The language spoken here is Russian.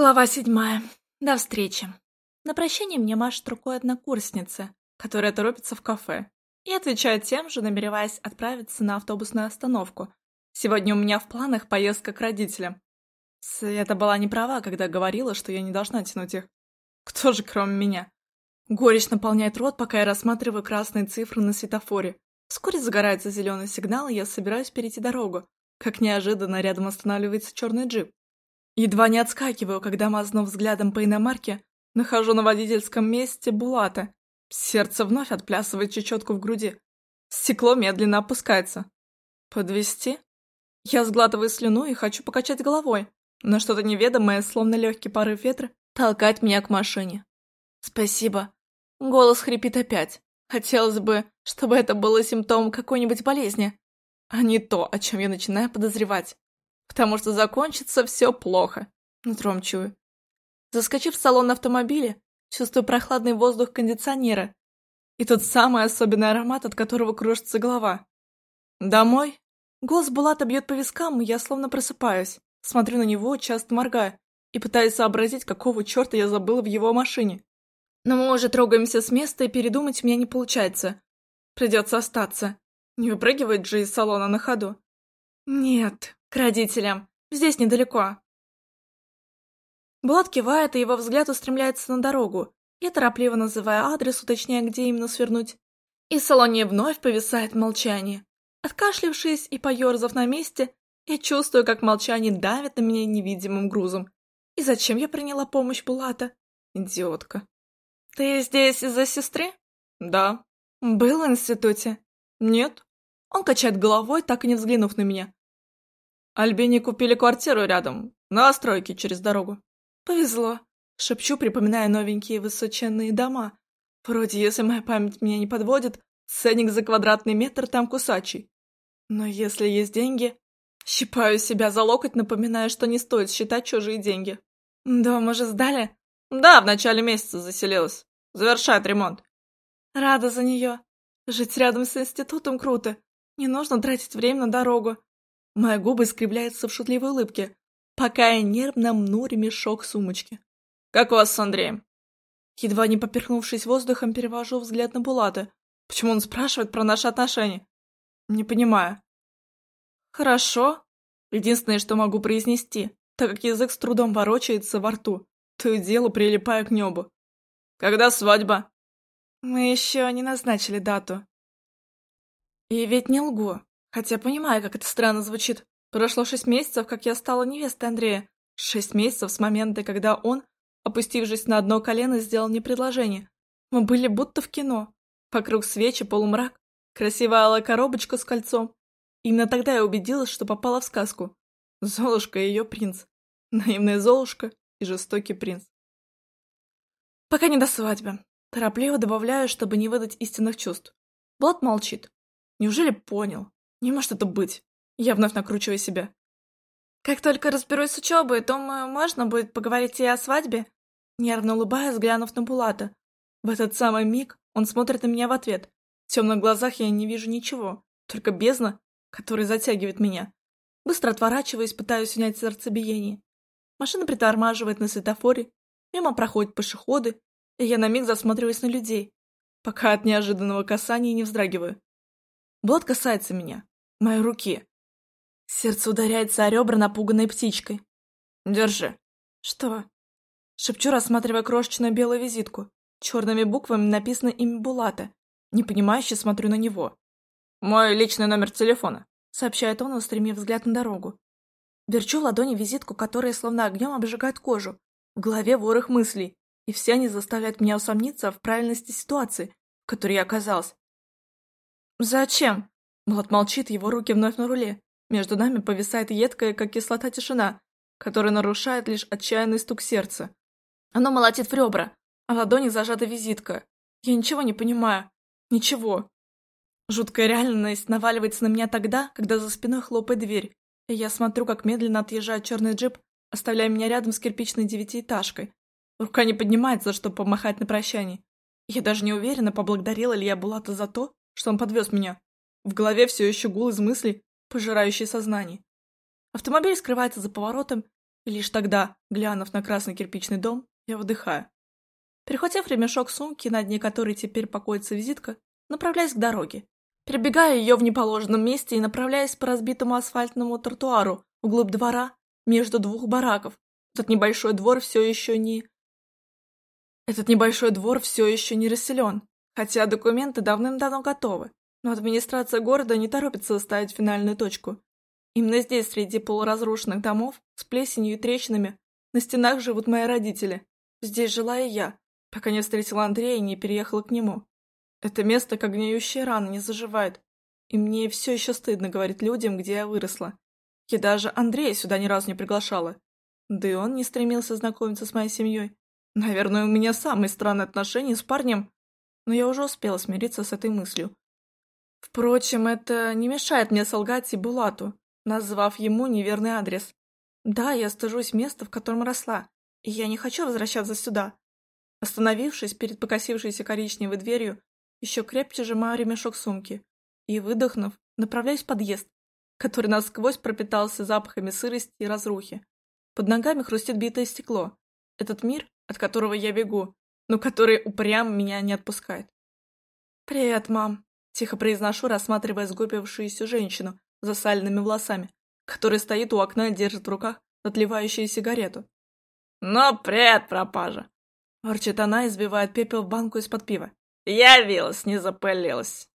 Глава седьмая. До встречи. На прощание мне машет рукой однокурсница, которая торопится в кафе, и отвечает тем же, намереваясь отправиться на автобусную остановку. Сегодня у меня в планах поездка к родителям. Света была не права, когда говорила, что я не должна тянуть их. Кто же, кроме меня? Горечь наполняет рот, пока я рассматриваю красные цифры на светофоре. Вскоре загорается зеленый сигнал, и я собираюсь перейти дорогу. Как неожиданно рядом останавливается черный джип. Едва не отскакиваю, когда, мазнув взглядом по иномарке, нахожу на водительском месте Булата. Сердце вновь отплясывает чечетку в груди. Стекло медленно опускается. Подвести? Я сглатываю слюну и хочу покачать головой, но что-то неведомое, словно легкий порыв ветра, толкать меня к машине. Спасибо. Голос хрипит опять. Хотелось бы, чтобы это было симптомом какой-нибудь болезни, а не то, о чем я начинаю подозревать потому что закончится все плохо. Нутром чую. Заскочив в салон автомобиля, чувствую прохладный воздух кондиционера и тот самый особенный аромат, от которого кружится голова. Домой? Голос Булата бьет по вискам, и я словно просыпаюсь. Смотрю на него, часто моргая, и пытаюсь сообразить, какого черта я забыла в его машине. Но мы уже трогаемся с места, и передумать у меня не получается. Придется остаться. Не выпрыгивать же из салона на ходу. Нет, к родителям. Здесь недалеко. Булат кивает, и его взгляд устремляется на дорогу. Я торопливо называю адрес, уточняя, где именно свернуть. И в салоне вновь повисает молчание. Откашлившись и поерзав на месте, я чувствую, как молчание давит на меня невидимым грузом. И зачем я приняла помощь Булата? Идиотка. Ты здесь из-за сестры? Да. Был в институте? Нет. Он качает головой, так и не взглянув на меня. Альбине купили квартиру рядом, на стройке через дорогу. Повезло. Шепчу, припоминая новенькие высоченные дома. Вроде, если моя память меня не подводит, ценник за квадратный метр там кусачий. Но если есть деньги... Щипаю себя за локоть, напоминая, что не стоит считать чужие деньги. Дом уже сдали? Да, в начале месяца заселилась. Завершает ремонт. Рада за нее. Жить рядом с институтом круто. Не нужно тратить время на дорогу. Мои губы скривляются в шутливой улыбке, пока я нервно мну ремешок сумочки. «Как у вас с Андреем?» Едва не поперхнувшись воздухом, перевожу взгляд на Булата. Почему он спрашивает про наши отношения? Не понимаю. «Хорошо». Единственное, что могу произнести, так как язык с трудом ворочается во рту, то и дело прилипая к небу. «Когда свадьба?» «Мы еще не назначили дату». И ведь не лгу. Хотя понимаю, как это странно звучит. Прошло шесть месяцев, как я стала невестой Андрея. Шесть месяцев с момента, когда он, опустившись на одно колено, сделал мне предложение. Мы были будто в кино. Вокруг свечи, полумрак, красивая алая коробочка с кольцом. Именно тогда я убедилась, что попала в сказку. Золушка и ее принц. Наивная Золушка и жестокий принц. Пока не до свадьбы. Торопливо добавляю, чтобы не выдать истинных чувств. Блад молчит. Неужели понял? Не может это быть. Я вновь накручиваю себя. Как только разберусь с учебой, думаю, можно будет поговорить и о свадьбе. Нервно улыбаясь, глянув на Булата. В этот самый миг он смотрит на меня в ответ. В темных глазах я не вижу ничего, только бездна, которая затягивает меня. Быстро отворачиваясь, пытаюсь унять сердцебиение. Машина притормаживает на светофоре, мимо проходят пешеходы, и я на миг засматриваюсь на людей, пока от неожиданного касания не вздрагиваю. Булат касается меня, моей руки. Сердце ударяется о ребра напуганной птичкой. «Держи». «Что?» Шепчу, рассматривая крошечную белую визитку. Черными буквами написано имя Булата. Непонимающе смотрю на него. «Мой личный номер телефона», — сообщает он, устремив взгляд на дорогу. Верчу в ладони визитку, которая словно огнем обжигает кожу. В голове ворох мыслей, и все они заставляют меня усомниться в правильности ситуации, в которой я оказалась. «Зачем?» Влад молчит, его руки вновь на руле. Между нами повисает едкая, как кислота, тишина, которая нарушает лишь отчаянный стук сердца. Оно молотит в ребра, а в ладони зажата визитка. Я ничего не понимаю. Ничего. Жуткая реальность наваливается на меня тогда, когда за спиной хлопает дверь, и я смотрю, как медленно отъезжает черный джип, оставляя меня рядом с кирпичной девятиэтажкой. Рука не поднимается, чтобы помахать на прощание. Я даже не уверена, поблагодарила ли я Булата за то, что он подвез меня. В голове все еще гул из мыслей, пожирающий сознание. Автомобиль скрывается за поворотом, И лишь тогда, глянув на красный кирпичный дом, я выдыхаю. Перехватив ремешок сумки, на дне которой теперь покоится визитка, направляюсь к дороге. Перебегаю ее в неположенном месте и направляюсь по разбитому асфальтному тротуару вглубь двора между двух бараков. Этот небольшой двор все еще не... Этот небольшой двор все еще не расселен, хотя документы давным-давно готовы, но администрация города не торопится ставить финальную точку. Именно здесь, среди полуразрушенных домов, с плесенью и трещинами, на стенах живут мои родители. Здесь жила и я, пока не встретила Андрея и не переехала к нему. Это место, как гниющая рана, не заживает, и мне все еще стыдно говорить людям, где я выросла. Я даже Андрея сюда ни разу не приглашала. Да и он не стремился знакомиться с моей семьей. Наверное, у меня самые странные отношения с парнем, но я уже успела смириться с этой мыслью. Впрочем, это не мешает мне солгать и Булату, назвав ему неверный адрес. Да, я стыжусь места, в котором росла, и я не хочу возвращаться сюда. Остановившись перед покосившейся коричневой дверью, еще крепче сжимаю ремешок сумки и, выдохнув, направляюсь в подъезд, который насквозь пропитался запахами сырости и разрухи. Под ногами хрустит битое стекло. Этот мир, от которого я бегу, но который упрям меня не отпускает. «Привет, мам», — тихо произношу, рассматривая сгубившуюся женщину с засаленными волосами, которая стоит у окна и держит в руках отливающую сигарету. «Ну, привет, пропажа!» Ворчит она и сбивает пепел в банку из-под пива. «Явилась, не запылилась!»